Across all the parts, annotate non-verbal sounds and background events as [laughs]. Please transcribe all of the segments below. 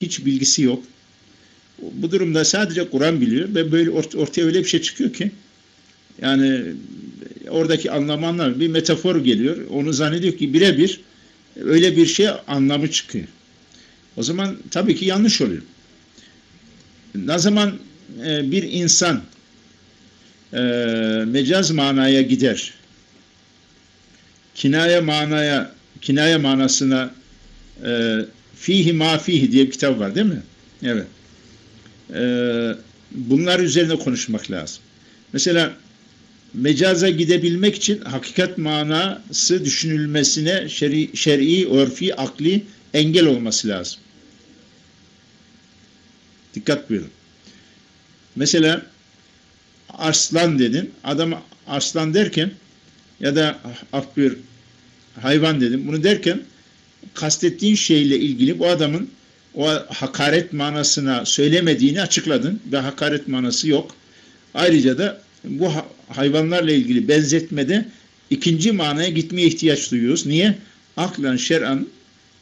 hiç bilgisi yok. Bu durumda sadece Kur'an biliyor ve böyle ortaya öyle bir şey çıkıyor ki yani oradaki anlamı anlamıyor. Bir metafor geliyor. Onu zannediyor ki birebir öyle bir şey anlamı çıkıyor. O zaman tabii ki yanlış oluyor. Ne zaman e, bir insan e, mecaz manaya gider, kinaya manaya, kinaya manasına e, fihi ma fihi diye bir kitap var değil mi? Evet. E, bunlar üzerine konuşmak lazım. Mesela mecaza gidebilmek için hakikat manası düşünülmesine şer'i, şer'i, örfi, akli engel olması lazım. Dikkat buyurun. Mesela arslan dedin. Adam arslan derken ya da af bir hayvan dedim. Bunu derken kastettiğin şeyle ilgili bu adamın o hakaret manasına söylemediğini açıkladın ve hakaret manası yok. Ayrıca da bu hayvanlarla ilgili benzetmede ikinci manaya gitmeye ihtiyaç duyuyoruz. Niye? Aklan, şer'an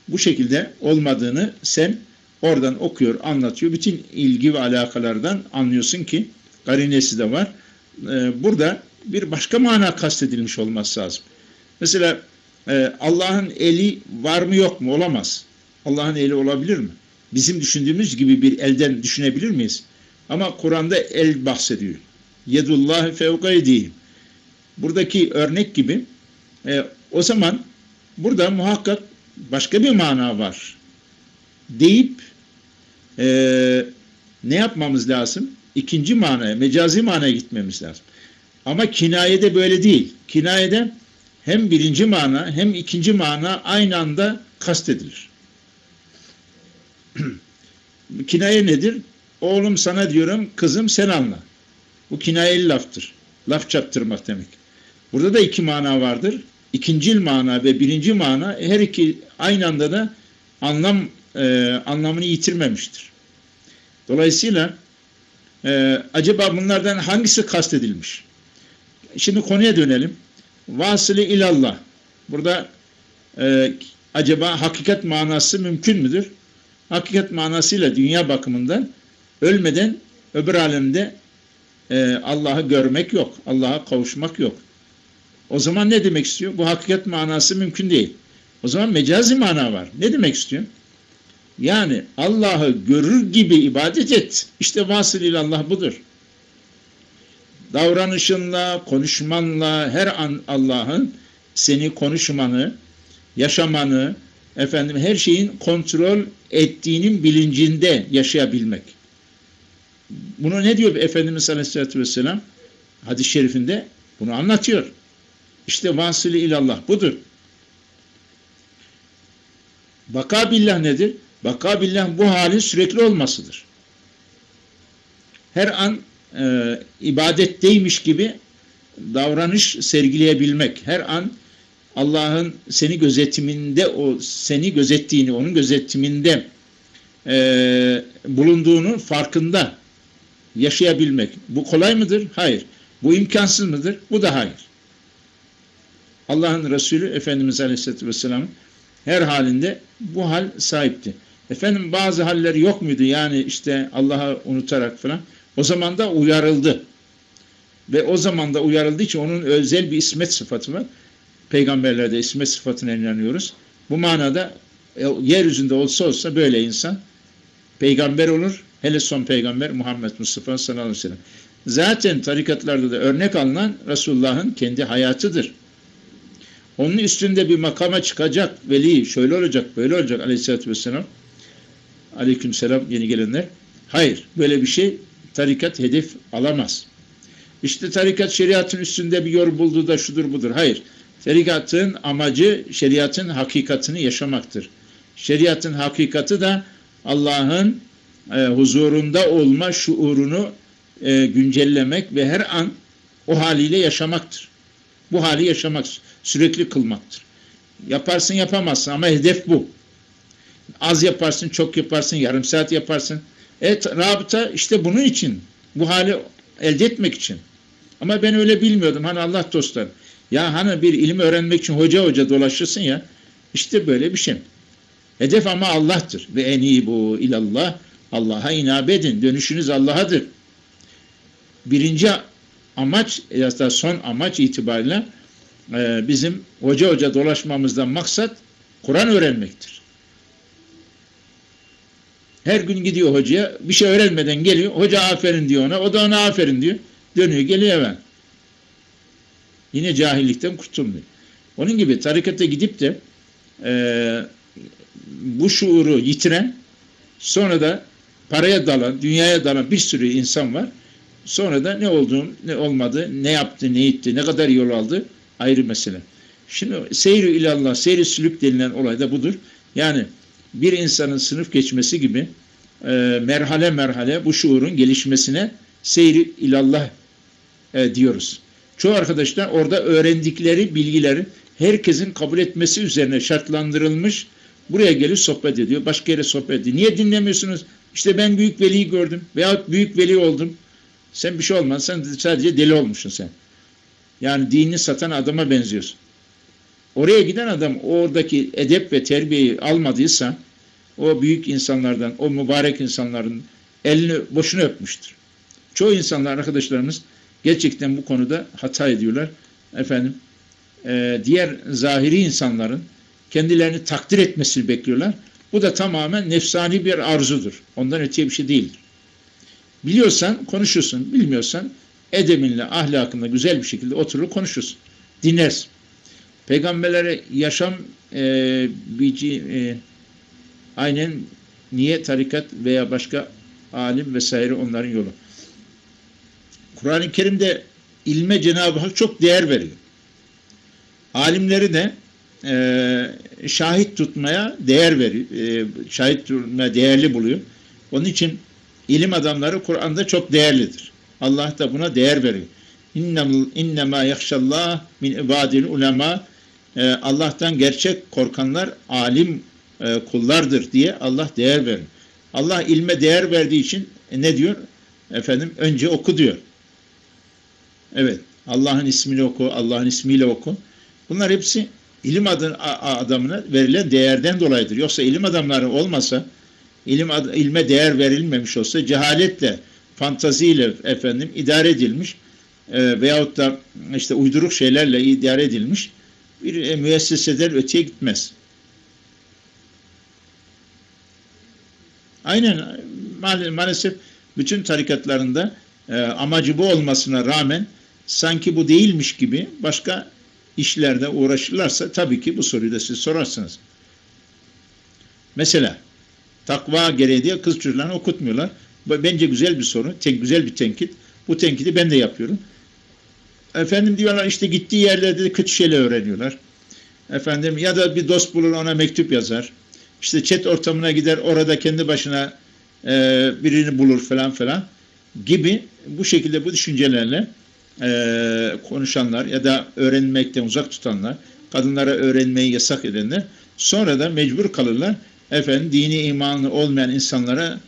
bu şekilde olmadığını sen oradan okuyor, anlatıyor. Bütün ilgi ve alakalardan anlıyorsun ki garinesi de var. Ee, burada bir başka mana kastedilmiş olması lazım. Mesela e, Allah'ın eli var mı yok mu? Olamaz. Allah'ın eli olabilir mi? Bizim düşündüğümüz gibi bir elden düşünebilir miyiz? Ama Kur'an'da el bahsediyor. Yedullahi fevka edeyim. Buradaki örnek gibi e, o zaman burada muhakkak başka bir mana var deyip e, ne yapmamız lazım? İkinci manaya, mecazi manaya gitmemiz lazım. Ama kinayede böyle değil. Kinayede hem birinci mana hem ikinci mana aynı anda kastedilir. [clears throat] Kinaye nedir? Oğlum sana diyorum, kızım sen anla. Bu kinayeli laftır. Laf çattırmak demek. Burada da iki mana vardır. İkincil mana ve birinci mana her iki aynı anda da anlam e, anlamını yitirmemiştir. Dolayısıyla e, acaba bunlardan hangisi kastedilmiş? Şimdi konuya dönelim. Vasılı ilallah. Burada e, acaba hakikat manası mümkün müdür? Hakikat manasıyla dünya bakımından ölmeden öbür alemde e, Allah'ı görmek yok. Allah'a kavuşmak yok. O zaman ne demek istiyor? Bu hakikat manası mümkün değil. O zaman mecazi mana var. Ne demek istiyor? Yani Allah'ı görür gibi ibadet et. İşte vasıl ilallah budur. Davranışınla, konuşmanla her an Allah'ın seni konuşmanı, yaşamanı, efendim her şeyin kontrol ettiğinin bilincinde yaşayabilmek. Bunu ne diyor Efendimiz Aleyhisselatü Vesselam? Hadis-i şerifinde bunu anlatıyor. İşte vasılı ilallah budur. Baka billah nedir? Baka billah bu halin sürekli olmasıdır. Her an e, ibadetteymiş gibi davranış sergileyebilmek. Her an Allah'ın seni gözetiminde, o seni gözettiğini, onun gözetiminde e, bulunduğunun farkında yaşayabilmek. Bu kolay mıdır? Hayır. Bu imkansız mıdır? Bu da hayır. Allah'ın Resulü Efendimiz Aleyhisselatü Vesselam her halinde bu hal sahipti. Efendim bazı halleri yok muydu? Yani işte Allah'ı unutarak falan. O zaman da uyarıldı. Ve o zaman da uyarıldığı için onun özel bir ismet sıfatı var. Peygamberlerde ismet sıfatına inanıyoruz. Bu manada e, yeryüzünde olsa olsa böyle insan peygamber olur. Hele son peygamber Muhammed Mustafa sallallahu aleyhi ve sellem. Zaten tarikatlarda da örnek alınan Resulullah'ın kendi hayatıdır. Onun üstünde bir makama çıkacak veli şöyle olacak böyle olacak aleyhissalatü vesselam. Aleyküm selam yeni gelenler. Hayır böyle bir şey tarikat hedef alamaz. İşte tarikat şeriatın üstünde bir yor buldu da şudur budur. Hayır. Tarikatın amacı şeriatın hakikatini yaşamaktır. Şeriatın hakikati de Allah'ın e, huzurunda olma şuurunu e, güncellemek ve her an o haliyle yaşamaktır. Bu hali yaşamak, sürekli kılmaktır. Yaparsın yapamazsın ama hedef bu. Az yaparsın, çok yaparsın, yarım saat yaparsın. Evet, rabıta işte bunun için. Bu hali elde etmek için. Ama ben öyle bilmiyordum. Hani Allah dostları. Ya hani bir ilim öğrenmek için hoca hoca dolaşırsın ya. İşte böyle bir şey. Hedef ama Allah'tır. Ve enibu ilallah Allah'a inabe edin. Dönüşünüz Allah'adır. Birinci amaç ya da son amaç itibariyle e, bizim hoca hoca dolaşmamızdan maksat Kur'an öğrenmektir. Her gün gidiyor hocaya bir şey öğrenmeden geliyor. Hoca aferin diyor ona. O da ona aferin diyor. Dönüyor geliyor ben. Yine cahillikten kurtulmuyor. Onun gibi tarikata gidip de e, bu şuuru yitiren sonra da paraya dalan, dünyaya dalan bir sürü insan var. Sonra da ne olduğunu, ne olmadı, ne yaptı, ne etti, ne kadar yol aldı ayrı mesele. Şimdi seyri ilallah, seyri sülük denilen olay da budur. Yani bir insanın sınıf geçmesi gibi e, merhale merhale bu şuurun gelişmesine seyri ilallah e, diyoruz. Çoğu arkadaşlar orada öğrendikleri bilgileri herkesin kabul etmesi üzerine şartlandırılmış buraya gelip sohbet ediyor. Başka yere sohbet ediyor. Niye dinlemiyorsunuz? İşte ben büyük veliyi gördüm veya büyük veli oldum. Sen bir şey olmaz. Sen sadece deli olmuşsun sen. Yani dinini satan adama benziyorsun. Oraya giden adam oradaki edep ve terbiyeyi almadıysa o büyük insanlardan, o mübarek insanların elini boşuna öpmüştür. Çoğu insanlar, arkadaşlarımız gerçekten bu konuda hata ediyorlar. Efendim, e, diğer zahiri insanların kendilerini takdir etmesini bekliyorlar. Bu da tamamen nefsani bir arzudur. Ondan öteye bir şey değildir. Biliyorsan konuşursun, bilmiyorsan edeminle, ahlakınla güzel bir şekilde oturur konuşursun. Dinlersin. Peygamberlere yaşam e, bici, e, aynen niye tarikat veya başka alim vesaire onların yolu. Kur'an-ı Kerim'de ilme Cenab-ı Hak çok değer veriyor. Alimleri de e, şahit tutmaya değer veriyor. E, şahit tutmaya değerli buluyor. Onun için ilim adamları Kur'an'da çok değerlidir. Allah da buna değer veriyor. İnnemâ yakşallah min ibadil ulema e, Allah'tan gerçek korkanlar alim e, kullardır diye Allah değer verir. Allah ilme değer verdiği için e, ne diyor? Efendim önce oku diyor. Evet. Allah'ın ismiyle oku, Allah'ın ismiyle oku. Bunlar hepsi ilim adamına verilen değerden dolayıdır. Yoksa ilim adamları olmasa, ilim ilme değer verilmemiş olsa cehaletle, fantaziyle efendim idare edilmiş e, veyahut da işte uyduruk şeylerle idare edilmiş bir e, müesseseden öteye gitmez. Aynen maalesef bütün tarikatlarında e, amacı bu olmasına rağmen sanki bu değilmiş gibi başka işlerde uğraşırlarsa tabii ki bu soruyu da siz sorarsınız. Mesela takva gereği diye kız çocuklarını okutmuyorlar. Bence güzel bir soru, tek güzel bir tenkit. Bu tenkidi ben de yapıyorum. Efendim diyorlar işte gittiği yerlerde de kötü şeyler öğreniyorlar. Efendim ya da bir dost bulur ona mektup yazar. İşte chat ortamına gider orada kendi başına e, birini bulur falan falan gibi bu şekilde bu düşüncelerle e, konuşanlar ya da öğrenmekten uzak tutanlar, kadınlara öğrenmeyi yasak edenler sonra da mecbur kalırlar. Efendim dini imanlı olmayan insanlara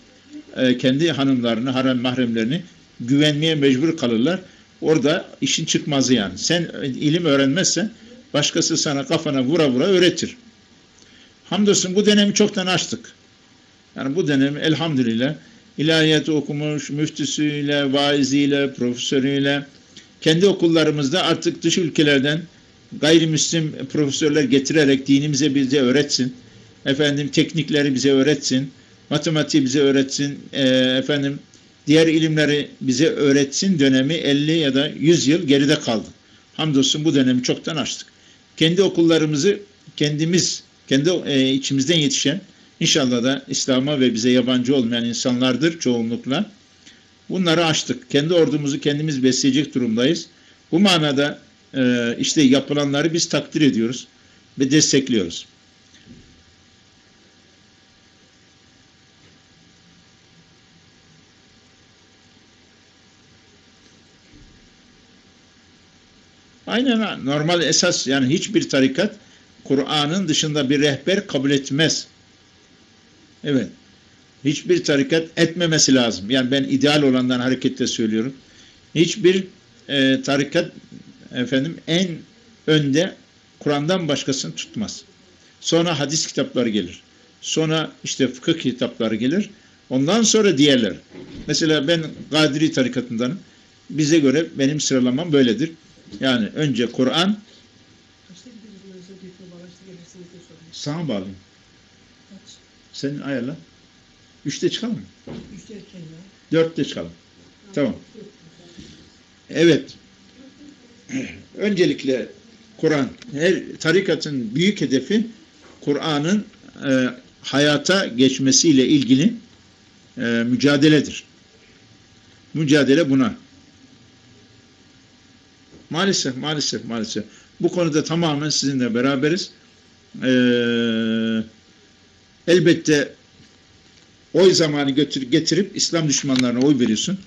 e, kendi hanımlarını, harem mahremlerini güvenmeye mecbur kalırlar. Orada işin çıkmazı yani. Sen ilim öğrenmezsen başkası sana kafana vura vura öğretir. Hamdolsun bu dönemi çoktan açtık. Yani bu dönemi elhamdülillah ilahiyat okumuş, müftüsüyle, vaiziyle, profesörüyle, kendi okullarımızda artık dış ülkelerden gayrimüslim profesörler getirerek dinimize bize öğretsin. Efendim teknikleri bize öğretsin. Matematiği bize öğretsin. E, efendim diğer ilimleri bize öğretsin dönemi 50 ya da 100 yıl geride kaldı. Hamdolsun bu dönemi çoktan açtık. Kendi okullarımızı kendimiz, kendi e, içimizden yetişen, inşallah da İslam'a ve bize yabancı olmayan insanlardır çoğunlukla. Bunları açtık. Kendi ordumuzu kendimiz besleyecek durumdayız. Bu manada e, işte yapılanları biz takdir ediyoruz ve destekliyoruz. Aynen normal esas yani hiçbir tarikat Kur'an'ın dışında bir rehber kabul etmez. Evet. Hiçbir tarikat etmemesi lazım. Yani ben ideal olandan hareketle söylüyorum. Hiçbir e, tarikat efendim en önde Kur'an'dan başkasını tutmaz. Sonra hadis kitapları gelir. Sonra işte fıkıh kitapları gelir. Ondan sonra diğerler. Mesela ben Kadiri tarikatındanım. Bize göre benim sıralamam böyledir. Yani önce Kur'an bağlı. Kaç? Senin ayarla. Üçte çıkalım mı? Üçte erken ya. Dörtte çıkalım. Tamam. Evet. Öncelikle Kur'an. Her tarikatın büyük hedefi Kur'an'ın e, hayata geçmesiyle ilgili e, mücadeledir. Mücadele buna. Maalesef, maalesef, maalesef. Bu konuda tamamen sizinle beraberiz. Ee, elbette oy zamanı götür, getirip İslam düşmanlarına oy veriyorsun.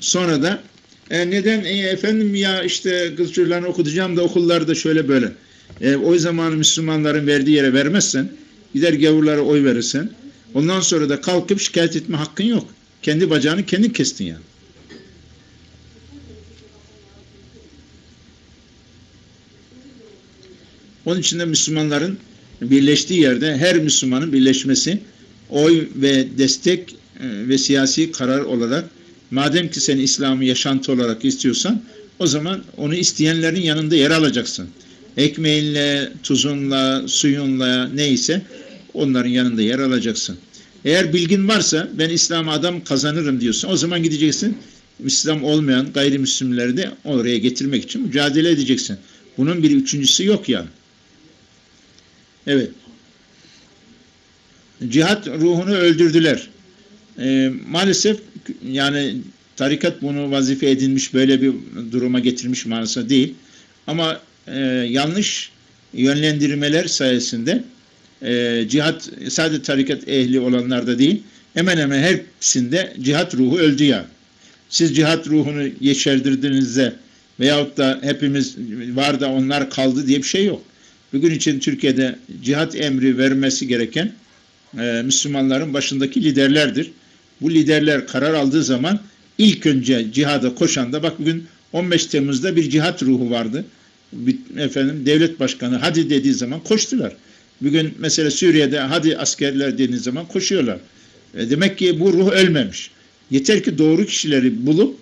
Sonra da e, neden e, efendim ya işte kız çocuklarını okutacağım da okullarda şöyle böyle. E, oy zamanı Müslümanların verdiği yere vermezsen gider gavurlara oy verirsen ondan sonra da kalkıp şikayet etme hakkın yok. Kendi bacağını kendin kestin yani. Onun için de Müslümanların birleştiği yerde her Müslümanın birleşmesi oy ve destek e, ve siyasi karar olarak madem ki sen İslam'ı yaşantı olarak istiyorsan o zaman onu isteyenlerin yanında yer alacaksın. Ekmeğinle, tuzunla, suyunla neyse onların yanında yer alacaksın. Eğer bilgin varsa ben İslam'a adam kazanırım diyorsan o zaman gideceksin İslam olmayan gayrimüslimleri de oraya getirmek için mücadele edeceksin. Bunun bir üçüncüsü yok yani. Evet. Cihat ruhunu öldürdüler. Ee, maalesef yani tarikat bunu vazife edinmiş böyle bir duruma getirmiş manasında değil. Ama e, yanlış yönlendirmeler sayesinde e, cihat sadece tarikat ehli olanlarda değil hemen hemen hepsinde cihat ruhu öldü ya. Siz cihat ruhunu yeşerdirdiğinizde veyahut da hepimiz var da onlar kaldı diye bir şey yok. Bugün için Türkiye'de cihat emri vermesi gereken e, Müslümanların başındaki liderlerdir. Bu liderler karar aldığı zaman ilk önce cihada koşan da bak bugün 15 Temmuz'da bir cihat ruhu vardı. Bir, efendim devlet başkanı hadi dediği zaman koştular. Bugün mesela Suriye'de hadi askerler dediği zaman koşuyorlar. E, demek ki bu ruh ölmemiş. Yeter ki doğru kişileri bulup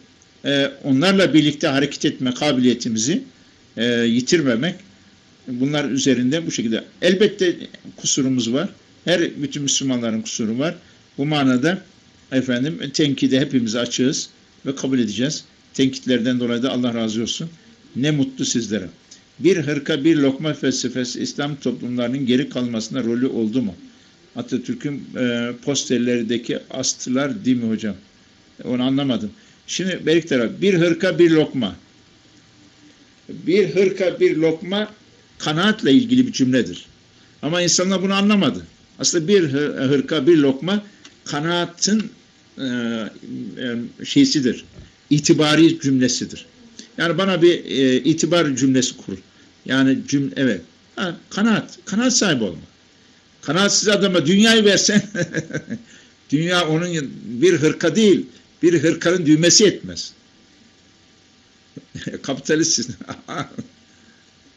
e, onlarla birlikte hareket etme kabiliyetimizi e, yitirmemek bunlar üzerinde bu şekilde. Elbette kusurumuz var. Her bütün Müslümanların kusuru var. Bu manada efendim tenkide hepimiz açığız ve kabul edeceğiz. Tenkitlerden dolayı da Allah razı olsun. Ne mutlu sizlere. Bir hırka bir lokma felsefesi İslam toplumlarının geri kalmasına rolü oldu mu? Atatürk'ün e, posterlerdeki astılar değil mi hocam? Onu anlamadım. Şimdi Berik taraf bir hırka bir lokma. Bir hırka bir lokma kanaatle ilgili bir cümledir. Ama insanlar bunu anlamadı. Aslında bir hırka, bir lokma kanaatin e, e, şeysidir. İtibari cümlesidir. Yani bana bir e, itibar cümlesi kur. Yani cümle, evet. Ha, kanaat, kanaat sahibi olma. Kanaatsiz adama dünyayı versen [laughs] dünya onun bir hırka değil, bir hırkanın düğmesi etmez. [laughs] Kapitalistsin. [laughs]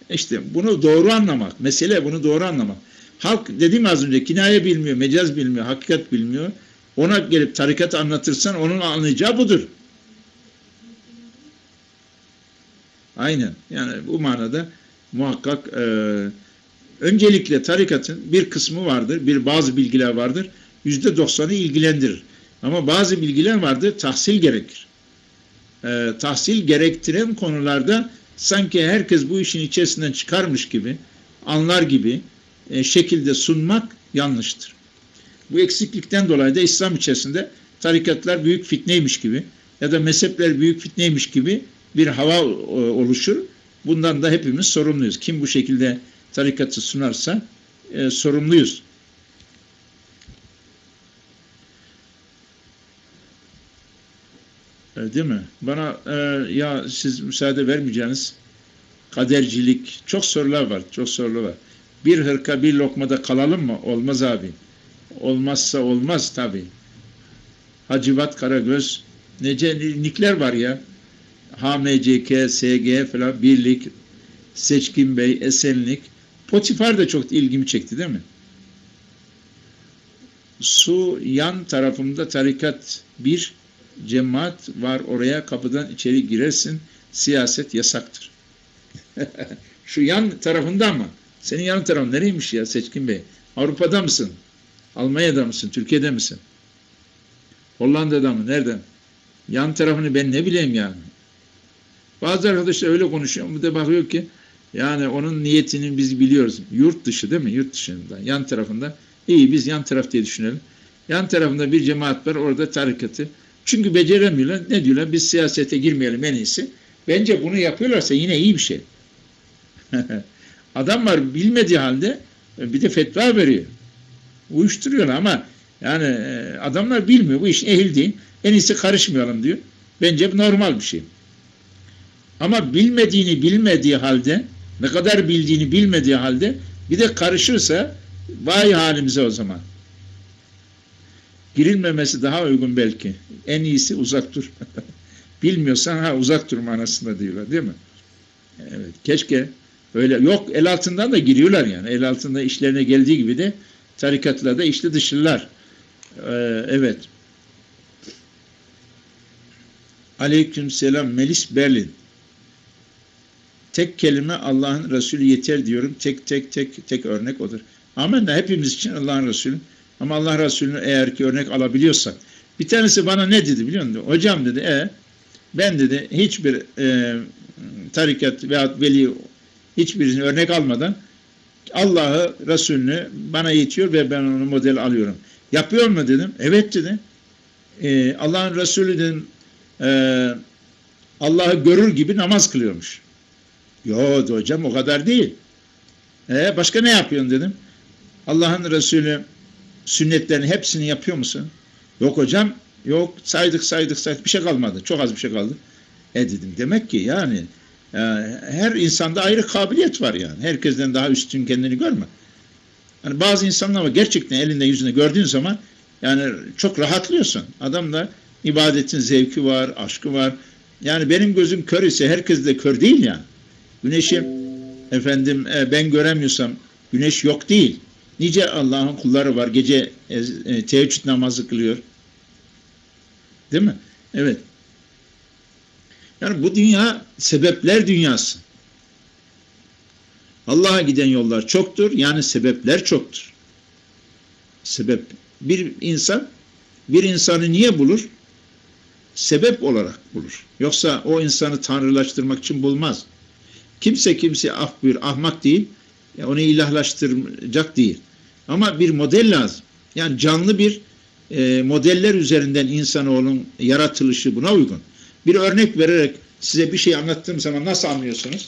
İşte bunu doğru anlamak. Mesele bunu doğru anlamak. Halk dediğim az önce kinaye bilmiyor, mecaz bilmiyor, hakikat bilmiyor. Ona gelip tarikat anlatırsan onun anlayacağı budur. Aynen. Yani bu manada muhakkak e, öncelikle tarikatın bir kısmı vardır, bir bazı bilgiler vardır. Yüzde doksanı ilgilendirir. Ama bazı bilgiler vardır, tahsil gerekir. E, tahsil gerektiren konularda sanki herkes bu işin içerisinden çıkarmış gibi, anlar gibi e, şekilde sunmak yanlıştır. Bu eksiklikten dolayı da İslam içerisinde tarikatlar büyük fitneymiş gibi ya da mezhepler büyük fitneymiş gibi bir hava e, oluşur. Bundan da hepimiz sorumluyuz. Kim bu şekilde tarikatı sunarsa e, sorumluyuz. Değil mi? Bana e, ya siz müsaade vermeyeceğiniz kadercilik çok sorular var. Çok sorular var. Bir hırka bir lokmada kalalım mı? Olmaz abi. Olmazsa olmaz tabi. Hacivat Karagöz nece nikler var ya. HMCK, SG falan birlik Seçkin Bey, Esenlik Potifar da çok ilgimi çekti değil mi? su yan tarafında tarikat bir cemaat var oraya kapıdan içeri girersin siyaset yasaktır. [laughs] Şu yan tarafında mı? Senin yan tarafın nereymiş ya Seçkin Bey? Avrupa'da mısın? Almanya'da mısın? Türkiye'de misin? Hollanda'da mı? Nerede? Yan tarafını ben ne bileyim yani. Bazı arkadaşlar öyle konuşuyor. Bu da bakıyor ki yani onun niyetini biz biliyoruz. Yurt dışı değil mi? Yurt dışında. Yan tarafında. İyi biz yan taraf diye düşünelim. Yan tarafında bir cemaat var. Orada tarikatı. Çünkü beceremiyorlar. Ne diyorlar? Biz siyasete girmeyelim en iyisi. Bence bunu yapıyorlarsa yine iyi bir şey. [laughs] Adam var bilmediği halde bir de fetva veriyor. Uyuşturuyorlar ama yani e, adamlar bilmiyor. Bu iş ehil değil. En iyisi karışmayalım diyor. Bence bu normal bir şey. Ama bilmediğini bilmediği halde ne kadar bildiğini bilmediği halde bir de karışırsa vay halimize o zaman. Girilmemesi daha uygun belki. En iyisi uzak dur. [laughs] Bilmiyorsan ha uzak dur manasında diyorlar değil mi? Evet. Keşke öyle yok el altından da giriyorlar yani. El altında işlerine geldiği gibi de tarikatlarda içli dışlılar. Ee, evet. Aleyküm selam Melis Berlin. Tek kelime Allah'ın Resulü yeter diyorum. Tek tek tek tek örnek odur. Amenna hepimiz için Allah'ın Resulü. Ama Allah Resulü'nü eğer ki örnek alabiliyorsak. Bir tanesi bana ne dedi biliyor musun? Hocam dedi e ben dedi hiçbir e, tarikat veya veli hiçbirisini örnek almadan Allah'ı Resulünü bana yetiyor ve ben onu model alıyorum. Yapıyor mu dedim. Evet dedi. E, Allah'ın Resulü dedim e, Allah'ı görür gibi namaz kılıyormuş. Yok hocam o kadar değil. E, başka ne yapıyorsun dedim. Allah'ın Resulü sünnetlerin hepsini yapıyor musun? Yok hocam. Yok saydık saydık saydık bir şey kalmadı. Çok az bir şey kaldı. E dedim demek ki yani e, her insanda ayrı kabiliyet var yani. Herkesten daha üstün kendini görme. Yani bazı insanlar var gerçekten elinde yüzünde gördüğün zaman yani çok rahatlıyorsun. Adamda ibadetin zevki var, aşkı var. Yani benim gözüm kör ise herkes de kör değil yani. Güneşi efendim e, ben göremiyorsam güneş yok değil. Nice Allah'ın kulları var. Gece e, e, teheccüd namazı kılıyor. Değil mi? Evet. Yani bu dünya sebepler dünyası. Allah'a giden yollar çoktur. Yani sebepler çoktur. Sebep. Bir insan bir insanı niye bulur? Sebep olarak bulur. Yoksa o insanı tanrılaştırmak için bulmaz. Kimse kimse ah bir ahmak değil. Onu ilahlaştıracak değil. Ama bir model lazım. Yani canlı bir e, modeller üzerinden insanoğlunun yaratılışı buna uygun. Bir örnek vererek size bir şey anlattığım zaman nasıl anlıyorsunuz?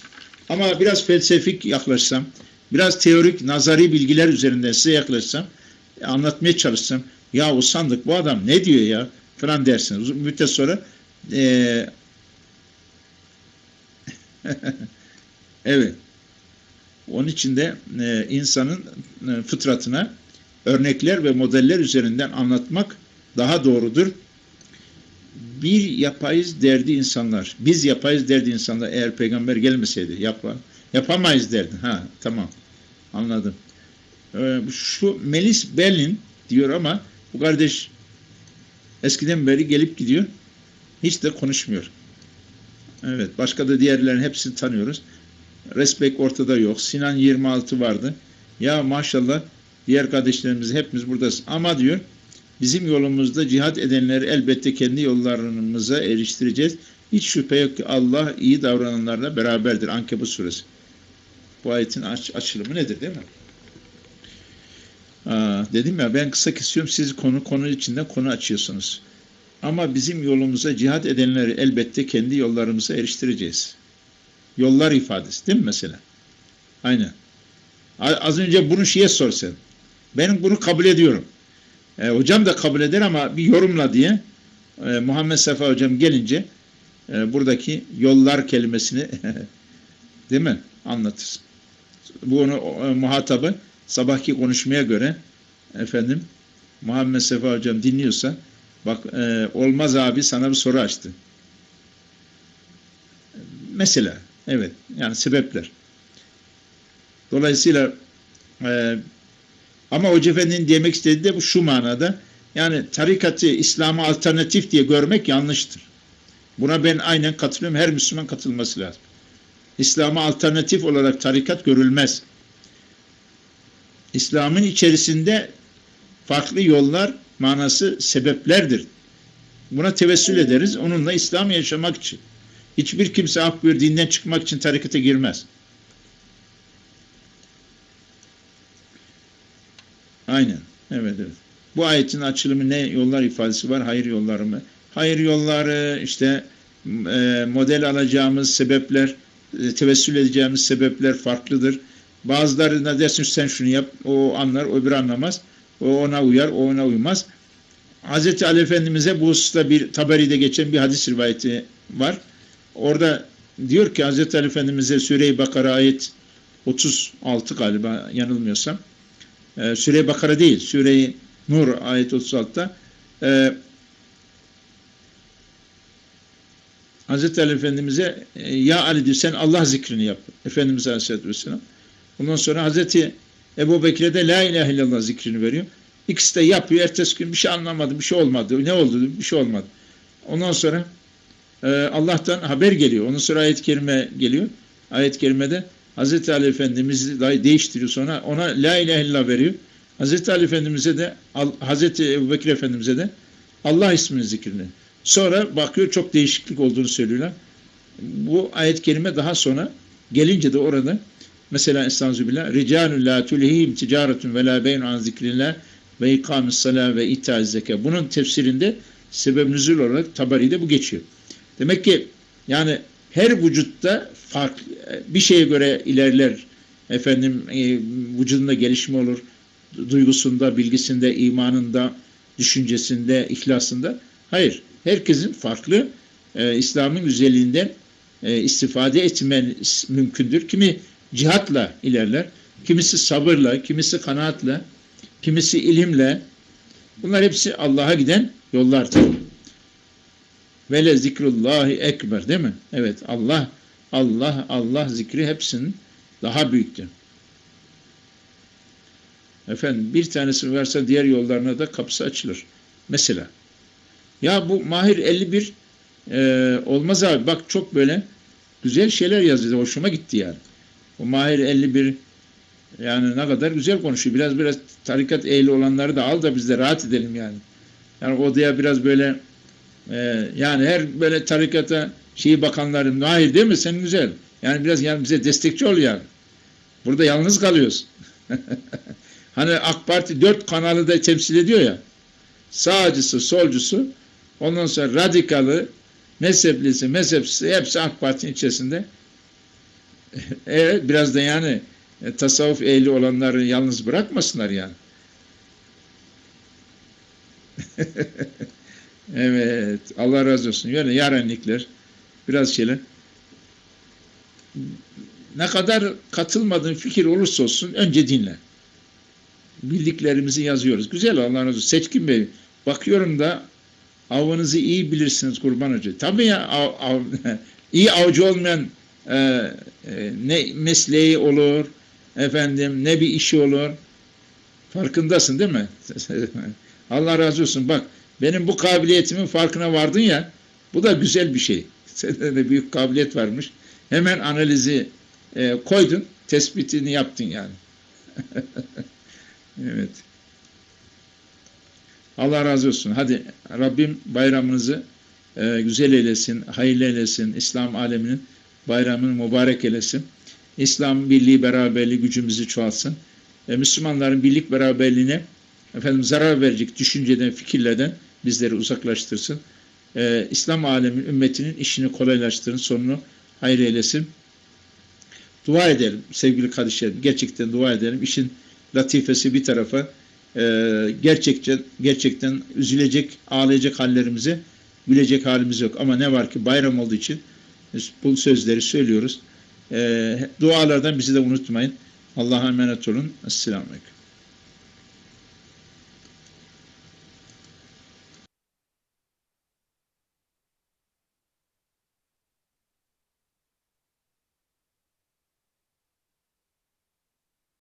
Ama biraz felsefik yaklaşsam, biraz teorik, nazari bilgiler üzerinden size yaklaşsam, anlatmaya çalışsam, ya o sandık bu adam ne diyor ya falan dersiniz. Uzun müddet sonra e, [laughs] evet onun için de e, insanın e, fıtratına örnekler ve modeller üzerinden anlatmak daha doğrudur. Bir yapayız derdi insanlar. Biz yapayız derdi insanlar. Eğer peygamber gelmeseydi yapma, yapamayız derdi. Ha tamam anladım. Ee, şu Melis Berlin diyor ama bu kardeş eskiden beri gelip gidiyor. Hiç de konuşmuyor. Evet başka da diğerlerin hepsini tanıyoruz. Respek ortada yok. Sinan 26 vardı. Ya maşallah diğer kardeşlerimiz hepimiz buradayız. Ama diyor bizim yolumuzda cihat edenleri elbette kendi yollarımıza eriştireceğiz. Hiç şüphe yok ki Allah iyi davrananlarla beraberdir. Ankebut suresi. Bu ayetin aç açılımı nedir değil mi? Aa, dedim ya ben kısa kesiyorum siz konu konu içinde konu açıyorsunuz. Ama bizim yolumuza cihat edenleri elbette kendi yollarımıza eriştireceğiz. Yollar ifadesi değil mi mesela? Aynen. Az önce bunu şeye sor sen. Ben bunu kabul ediyorum. E, hocam da kabul eder ama bir yorumla diye e, Muhammed Sefa hocam gelince e, buradaki yollar kelimesini [laughs] değil mi anlatır. Bu onu e, muhatabı sabahki konuşmaya göre efendim Muhammed Sefa hocam dinliyorsa bak e, olmaz abi sana bir soru açtı. Mesela evet yani sebepler. Dolayısıyla e, Ama Hoca Efendi'nin demek istediği de bu şu manada. Yani tarikatı İslam'a alternatif diye görmek yanlıştır. Buna ben aynen katılıyorum. Her Müslüman katılması lazım. İslam'a alternatif olarak tarikat görülmez. İslam'ın içerisinde farklı yollar manası sebeplerdir. Buna tevessül ederiz. Onunla İslam yaşamak için. Hiçbir kimse af dinden çıkmak için tarikata girmez. Aynen. Evet evet. Bu ayetin açılımı ne yollar ifadesi var? Hayır yolları mı? Hayır yolları işte e, model alacağımız sebepler, e, tevessül edeceğimiz sebepler farklıdır. Bazılarına dersin sen şunu yap, o anlar, o bir anlamaz. O ona uyar, o ona uymaz. Hz. Ali Efendimiz'e bu hususta bir Taberi'de geçen bir hadis rivayeti var. Orada diyor ki Hz. Ali Efendimiz'e Süre-i Bakara ayet 36 galiba yanılmıyorsam. Ee, Süre-i Bakara değil, Süre-i Nur ayet 36'da e, Hz. Ali Efendimiz'e e, ya Ali diyor sen Allah zikrini yap. Efendimiz Aleyhisselatü Vesselam. Ondan sonra Hz. Ebu Bekir'e de La ilahe illallah zikrini veriyor. İkisi de yapıyor. Ertesi gün bir şey anlamadı, bir şey olmadı. Ne oldu? Bir şey olmadı. Ondan sonra Allah'tan haber geliyor. Ondan sonra ayet-i kerime geliyor. Ayet-i kerimede Hz. Ali Efendimiz değiştiriyor sonra ona La ilahe illallah veriyor. Hz. Ali Efendimiz'e de Hz. Ebu Bekir Efendimiz'e de Allah ismini zikrini. Sonra bakıyor çok değişiklik olduğunu söylüyorlar. Bu ayet-i kerime daha sonra gelince de orada mesela Estağfirullah Ricalun la tulhihim ticaretun ve la beyun an zikrillah ve ikamis salah ve itaiz zeka. Bunun tefsirinde sebep nüzul olarak Tabari'de bu geçiyor. Demek ki yani her vücutta farklı bir şeye göre ilerler. Efendim e, vücudunda gelişme olur. Duygusunda, bilgisinde, imanında, düşüncesinde, ihlasında. Hayır. Herkesin farklı e, İslam'ın güzelliğinden e, istifade etmen mümkündür. Kimi cihatla ilerler, kimisi sabırla, kimisi kanaatla, kimisi ilimle. Bunlar hepsi Allah'a giden yollardır. Vele zikrullahi ekber değil mi? Evet Allah, Allah, Allah zikri hepsinin daha büyüktür. Efendim bir tanesi varsa diğer yollarına da kapısı açılır. Mesela ya bu Mahir 51 e, olmaz abi bak çok böyle güzel şeyler yazıyor. Hoşuma gitti yani. Bu Mahir 51 yani ne kadar güzel konuşuyor. Biraz biraz tarikat ehli olanları da al da biz de rahat edelim yani. Yani odaya biraz böyle e, yani her böyle tarikata şeyi bakanların hayır değil mi sen güzel. Yani biraz yani bize destekçi ol yani. Burada yalnız kalıyoruz. [laughs] hani AK Parti dört kanalı da temsil ediyor ya. Sağcısı, solcusu, ondan sonra radikalı, mezheplisi, mezhepsisi hepsi AK Parti'nin içerisinde. [laughs] evet biraz da yani e, tasavvuf ehli olanları yalnız bırakmasınlar yani. [laughs] evet. Allah razı olsun. Yani yarenlikler biraz şeyler ne kadar katılmadığın fikir olursa olsun önce dinle. Bildiklerimizi yazıyoruz. Güzel Allah razı olsun. Seçkin Bey bakıyorum da avınızı iyi bilirsiniz Kurban Hoca. Tabii ya av, av, [laughs] iyi avcı olmayan e, e, ne mesleği olur efendim ne bir işi olur farkındasın değil mi? [laughs] Allah razı olsun bak benim bu kabiliyetimin farkına vardın ya bu da güzel bir şey. [laughs] Sende de büyük kabiliyet varmış. Hemen analizi e, koydun, tespitini yaptın yani. [laughs] evet. Allah razı olsun. Hadi Rabbim bayramınızı e, güzel eylesin, hayırlı eylesin, İslam aleminin bayramını mübarek eylesin. İslam birliği, beraberliği gücümüzü çoğalsın. E, Müslümanların birlik beraberliğine efendim zarar verecek düşünceden, fikirlerden bizleri uzaklaştırsın. E, İslam alemin, ümmetinin işini kolaylaştırın, sonunu hayır eylesin. Dua edelim sevgili kardeşlerim. Gerçekten dua edelim. İşin latifesi bir tarafa e, gerçekten, gerçekten üzülecek, ağlayacak hallerimize gülecek halimiz yok. Ama ne var ki bayram olduğu için bu sözleri söylüyoruz. E, dualardan bizi de unutmayın. Allah'a emanet olun. Esselamu Aleyküm.